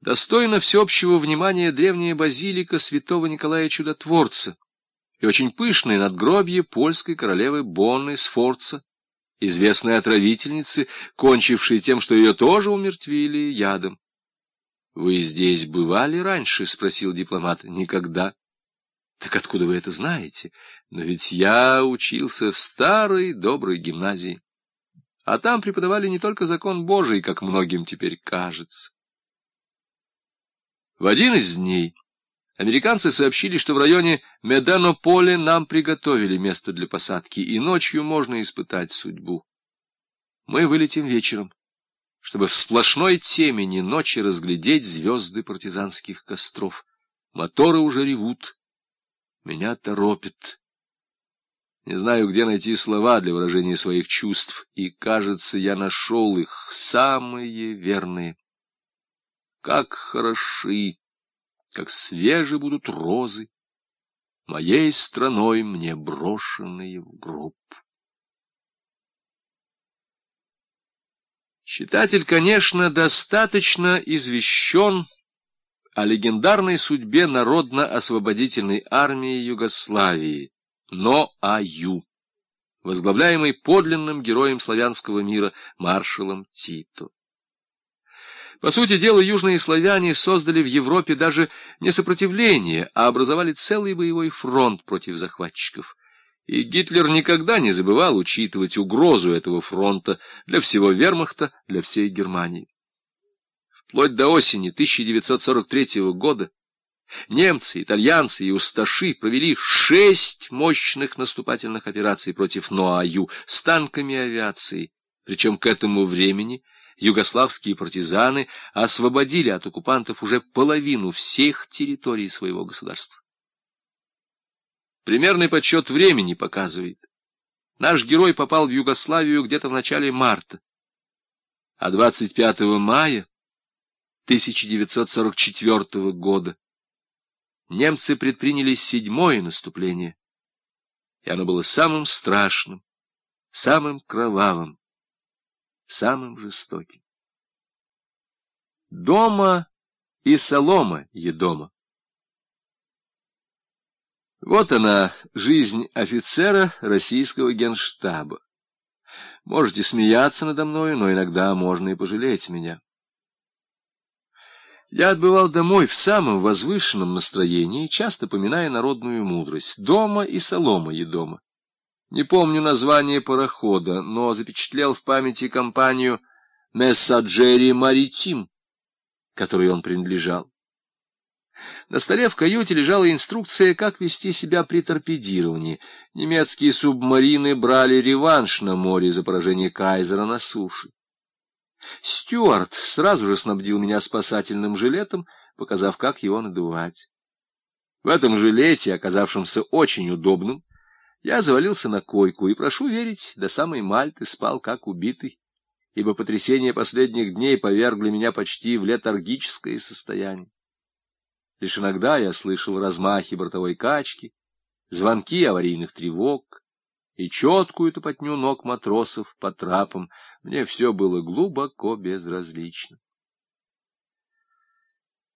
Достойна всеобщего внимания древняя базилика святого Николая Чудотворца и очень пышное надгробие польской королевы Бонны Сфорца, известной отравительницы, кончившей тем, что ее тоже умертвили ядом. — Вы здесь бывали раньше? — спросил дипломат. — Никогда. — Так откуда вы это знаете? Но ведь я учился в старой доброй гимназии. А там преподавали не только закон Божий, как многим теперь кажется. В один из дней американцы сообщили, что в районе Меданополе нам приготовили место для посадки, и ночью можно испытать судьбу. Мы вылетим вечером, чтобы в сплошной темени ночи разглядеть звезды партизанских костров. Моторы уже ревут. Меня торопит. Не знаю, где найти слова для выражения своих чувств, и, кажется, я нашел их, самые верные. Как хороши, как свежи будут розы, моей страной мне брошенные в гроб. Читатель, конечно, достаточно извещен о легендарной судьбе Народно-освободительной армии Югославии, но АЮ, возглавляемой подлинным героем славянского мира маршалом Тито. По сути дела, южные славяне создали в Европе даже не сопротивление, а образовали целый боевой фронт против захватчиков. И Гитлер никогда не забывал учитывать угрозу этого фронта для всего вермахта, для всей Германии. Вплоть до осени 1943 года немцы, итальянцы и усташи провели шесть мощных наступательных операций против Ноаю с танками и авиацией, причем к этому времени югославские партизаны освободили от оккупантов уже половину всех территорий своего государства. Примерный подсчет времени показывает. Наш герой попал в Югославию где-то в начале марта, а 25 мая 1944 года немцы предприняли седьмое наступление, и оно было самым страшным, самым кровавым, самым жестоким. Дома и солома едома. Вот она, жизнь офицера российского генштаба. Можете смеяться надо мной, но иногда можно и пожалеть меня. Я отбывал домой в самом возвышенном настроении, часто поминая народную мудрость. Дома и солома едома. Не помню название парохода, но запечатлел в памяти компанию «Мессаджери Маритим», которой он принадлежал. На столе в каюте лежала инструкция, как вести себя при торпедировании. Немецкие субмарины брали реванш на море за поражение Кайзера на суше. Стюарт сразу же снабдил меня спасательным жилетом, показав, как его надувать. В этом жилете, оказавшемся очень удобным, я завалился на койку и, прошу верить, до самой Мальты спал как убитый, ибо потрясения последних дней повергли меня почти в летаргическое состояние. Лишь иногда я слышал размахи бортовой качки, звонки аварийных тревог и четкую топотню ног матросов по трапам. Мне все было глубоко безразлично.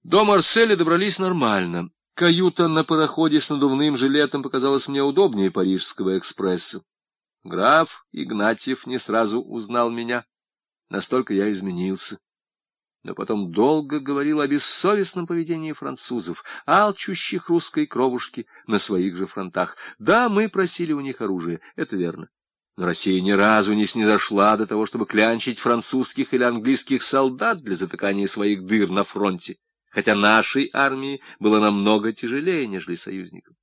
До Марселя добрались нормально. Каюта на пароходе с надувным жилетом показалась мне удобнее парижского экспресса. Граф Игнатьев не сразу узнал меня. Настолько я изменился. Но потом долго говорил о бессовестном поведении французов, алчущих русской кровушки на своих же фронтах. Да, мы просили у них оружие, это верно. Но Россия ни разу не снизошла до того, чтобы клянчить французских или английских солдат для затыкания своих дыр на фронте хотя нашей армии было намного тяжелее, нежели союзникам.